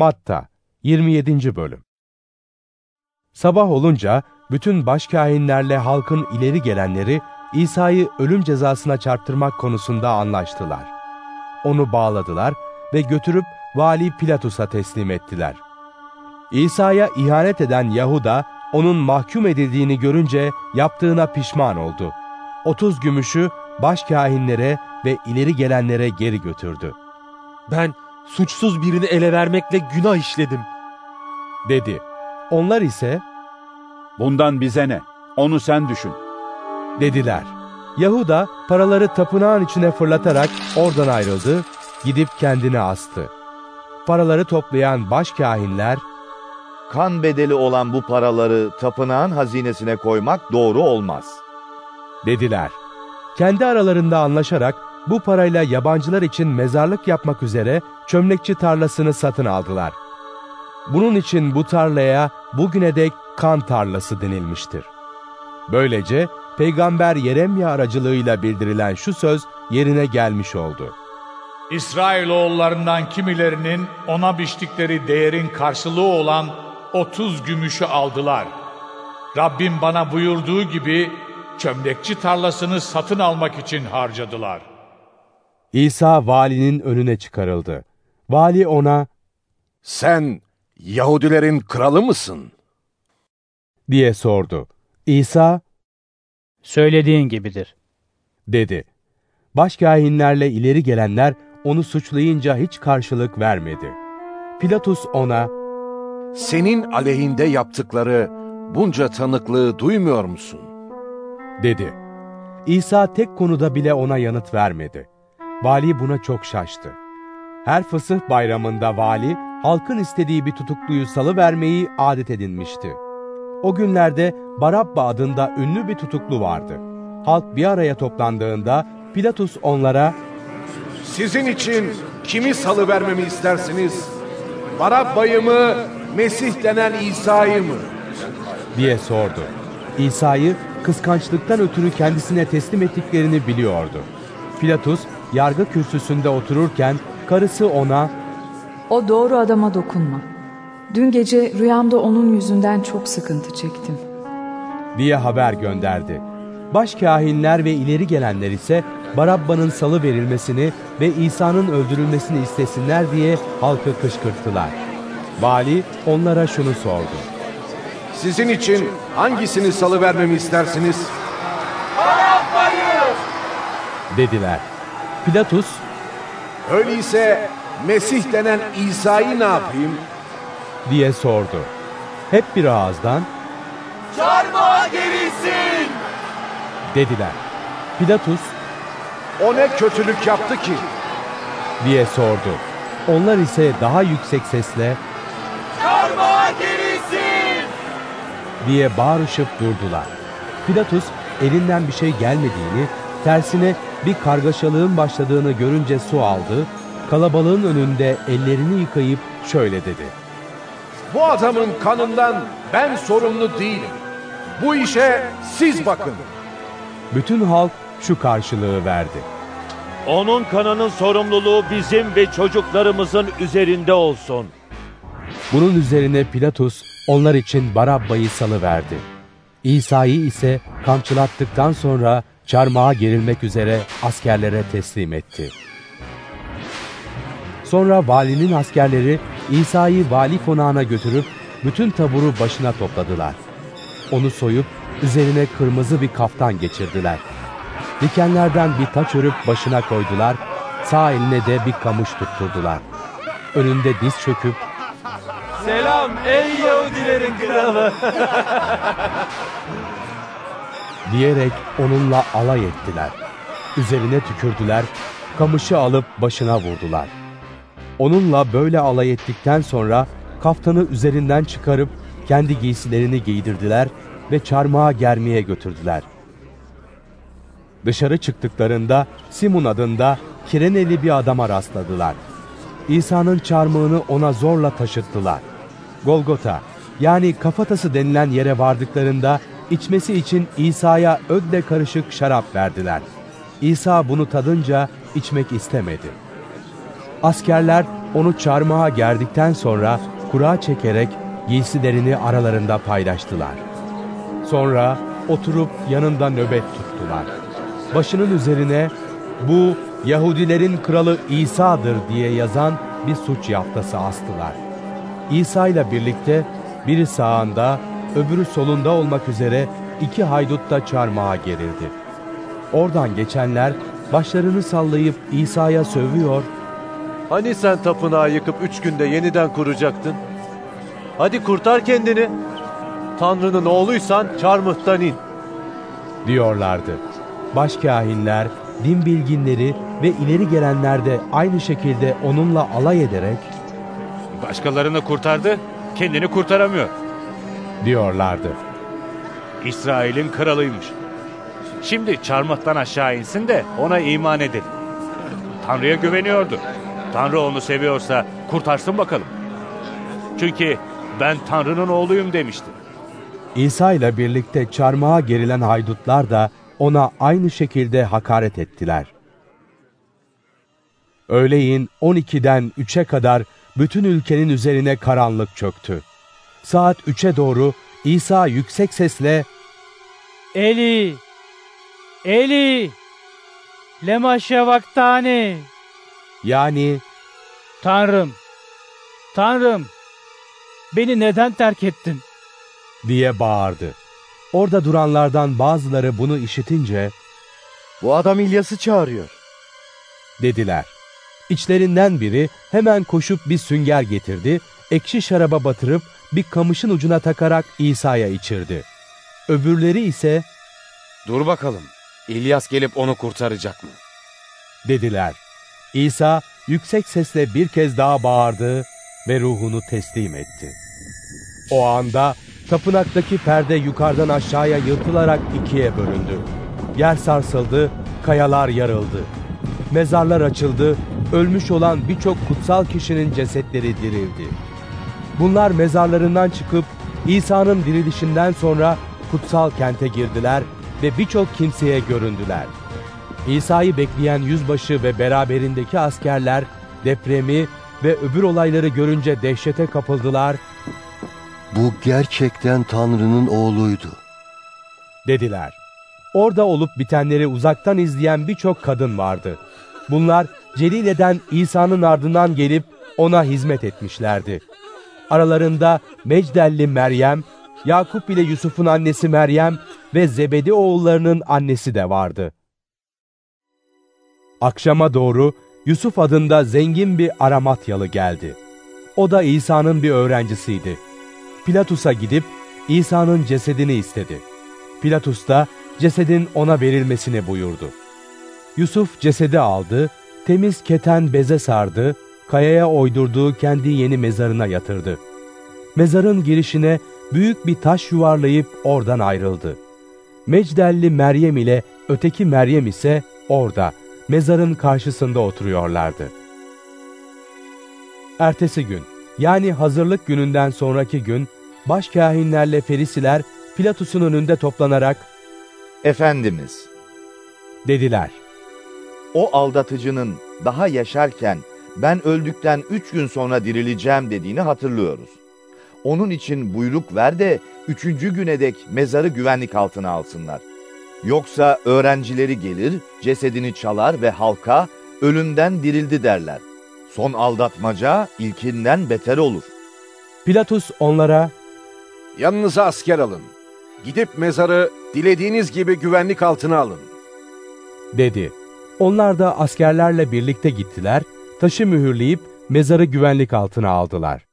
Matta 27. Bölüm Sabah olunca bütün başkâhinlerle halkın ileri gelenleri İsa'yı ölüm cezasına çarptırmak konusunda anlaştılar. Onu bağladılar ve götürüp Vali Pilatus'a teslim ettiler. İsa'ya ihanet eden Yahuda, onun mahkum edildiğini görünce yaptığına pişman oldu. 30 gümüşü başkâhinlere ve ileri gelenlere geri götürdü. Ben suçsuz birini ele vermekle günah işledim. Dedi. Onlar ise Bundan bize ne? Onu sen düşün. dediler. Yahuda paraları tapınağın içine fırlatarak oradan ayrıldı, gidip kendini astı. Paraları toplayan başkâhinler, Kan bedeli olan bu paraları tapınağın hazinesine koymak doğru olmaz. dediler. Kendi aralarında anlaşarak bu parayla yabancılar için mezarlık yapmak üzere çömlekçi tarlasını satın aldılar. Bunun için bu tarlaya bugüne dek kan tarlası denilmiştir. Böylece Peygamber Yeremya aracılığıyla bildirilen şu söz yerine gelmiş oldu. İsrailoğullarından kimilerinin ona biçtikleri değerin karşılığı olan 30 gümüşü aldılar. Rabbim bana buyurduğu gibi çömlekçi tarlasını satın almak için harcadılar. İsa valinin önüne çıkarıldı. Vali ona Sen Yahudilerin kralı mısın? diye sordu. İsa Söylediğin gibidir. dedi. Başkâhinlerle ileri gelenler onu suçlayınca hiç karşılık vermedi. Pilatus ona Senin aleyhinde yaptıkları bunca tanıklığı duymuyor musun? dedi. İsa tek konuda bile ona yanıt vermedi. Vali buna çok şaştı. Her fısıh bayramında vali, halkın istediği bir tutukluyu salıvermeyi adet edinmişti. O günlerde Barabba adında ünlü bir tutuklu vardı. Halk bir araya toplandığında Pilatus onlara Sizin için kimi salıvermemi istersiniz? Barabba'yı mı, Mesih denen İsa'yı mı? diye sordu. İsa'yı kıskançlıktan ötürü kendisine teslim ettiklerini biliyordu. Pilatus yargı kürsüsünde otururken karısı ona O doğru adama dokunma. Dün gece rüyamda onun yüzünden çok sıkıntı çektim. diye haber gönderdi. Başkâhinler ve ileri gelenler ise Barabba'nın salı verilmesini ve İsa'nın öldürülmesini istesinler diye halkı kışkırttılar. Vali onlara şunu sordu. Sizin için hangisini salıvermemi istersiniz? Dediler. Pilatus Öyleyse Mesih denen İsa'yı ne yapayım? diye sordu. Hep bir ağızdan Çarmıha gerilsin! dediler. Pilatus O ne kötülük yaptı ki? diye sordu. Onlar ise daha yüksek sesle Çarmıha gerilsin! diye bağırışıp durdular. Pilatus elinden bir şey gelmediğini, tersine bir kargaşalığın başladığını görünce su aldı, kalabalığın önünde ellerini yıkayıp şöyle dedi. Bu adamın kanından ben sorumlu değilim. Bu işe siz bakın. Bütün halk şu karşılığı verdi. Onun kanının sorumluluğu bizim ve çocuklarımızın üzerinde olsun. Bunun üzerine Pilatus onlar için Barabba'yı salıverdi. İsa'yı ise kamçılattıktan sonra çarmıha gerilmek üzere askerlere teslim etti. Sonra valinin askerleri İsa'yı vali konağına götürüp bütün taburu başına topladılar. Onu soyup üzerine kırmızı bir kaftan geçirdiler. Dikenlerden bir taç örüp başına koydular, sağ eline de bir kamış tutturdular. Önünde diz çöküp Selam ey Yahudilerin kralı! diyerek onunla alay ettiler. Üzerine tükürdüler, kamışı alıp başına vurdular. Onunla böyle alay ettikten sonra kaftanı üzerinden çıkarıp kendi giysilerini giydirdiler ve çarmıha germeye götürdüler. Dışarı çıktıklarında Simon adında Kireneli bir adama rastladılar. İsa'nın çarmıhını ona zorla taşıttılar. Golgota yani kafatası denilen yere vardıklarında içmesi için İsa'ya ödle karışık şarap verdiler. İsa bunu tadınca içmek istemedi. Askerler onu çarmıha gerdikten sonra kura çekerek giysilerini aralarında paylaştılar. Sonra oturup yanında nöbet tuttular. Başının üzerine bu Yahudilerin kralı İsa'dır diye yazan bir suç yaftası astılar. İsa ile birlikte biri sağında, öbürü solunda olmak üzere iki haydut da çarmıha gerildi. Oradan geçenler başlarını sallayıp İsa'ya sövüyor, Hani sen tapınağı yıkıp üç günde yeniden kuracaktın? Hadi kurtar kendini. Tanrı'nın oğluysan çarmıhtan in. diyorlardı. Başkâhinler, din bilginleri ve ileri gelenler de aynı şekilde onunla alay ederek Başkalarını kurtardı, kendini kurtaramıyor. Diyorlardı. İsrail'in kralıymış. Şimdi çarmıhtan aşağı insin de ona iman edelim. Tanrı'ya güveniyordu. Tanrı onu seviyorsa kurtarsın bakalım. Çünkü ben Tanrı'nın oğluyum demişti. İsa ile birlikte çarmıha gerilen haydutlar da ona aynı şekilde hakaret ettiler. Öğleyin 12'den 3'e kadar bütün ülkenin üzerine karanlık çöktü. Saat 3'e doğru İsa yüksek sesle Eli, Eli, lema şevaktani. yani Tanrım, Tanrım, beni neden terk ettin? diye bağırdı. Orada duranlardan bazıları bunu işitince Bu adam İlyas'ı çağırıyor. dediler. İçlerinden biri hemen koşup bir sünger getirdi, ekşi şaraba batırıp bir kamışın ucuna takarak İsa'ya içirdi. Öbürleri ise Dur bakalım. İlyas gelip onu kurtaracak mı? dediler. İsa yüksek sesle bir kez daha bağırdı ve ruhunu teslim etti. O anda tapınaktaki perde yukarıdan aşağıya yırtılarak ikiye bölündü. Yer sarsıldı, kayalar yarıldı. Mezarlar açıldı, ölmüş olan birçok kutsal kişinin cesetleri dirildi. Bunlar mezarlarından çıkıp İsa'nın dirilişinden sonra kutsal kente girdiler ve birçok kimseye göründüler. İsa'yı bekleyen yüzbaşı ve beraberindeki askerler depremi ve öbür olayları görünce dehşete kapıldılar, Bu gerçekten Tanrı'nın oğluydu. dediler. Orada olup bitenleri uzaktan izleyen birçok kadın vardı. Bunlar Celile'den İsa'nın ardından gelip ona hizmet etmişlerdi. Aralarında Mecdelli Meryem, Yakup ile Yusuf'un annesi Meryem ve Zebedi oğullarının annesi de vardı. Akşama doğru Yusuf adında zengin bir Aramatyalı geldi. O da İsa'nın bir öğrencisiydi. Pilatus'a gidip İsa'nın cesedini istedi. Pilatus da cesedin ona verilmesini buyurdu. Yusuf cesedi aldı, temiz keten beze sardı, kayaya oydurduğu kendi yeni mezarına yatırdı. Mezarın girişine büyük bir taş yuvarlayıp oradan ayrıldı. Mecdelli Meryem ile öteki Meryem ise orada, mezarın karşısında oturuyorlardı. Ertesi gün, yani hazırlık gününden sonraki gün, başkâhinlerle ferisiler Pilatus'un önünde toplanarak, Efendimiz, dediler. o aldatıcının daha yaşarken ben öldükten üç gün sonra dirileceğim dediğini hatırlıyoruz. Onun için buyruk ver de üçüncü güne dek mezarı güvenlik altına alsınlar. Yoksa öğrencileri gelir, cesedini çalar ve halka ölümden dirildi derler. Son aldatmaca ilkinden beter olur. Pilatus onlara, Yanınıza asker alın. Gidip mezarı dilediğiniz gibi güvenlik altına alın. dedi. Onlar da askerlerle birlikte gittiler, taşı mühürleyip mezarı güvenlik altına aldılar.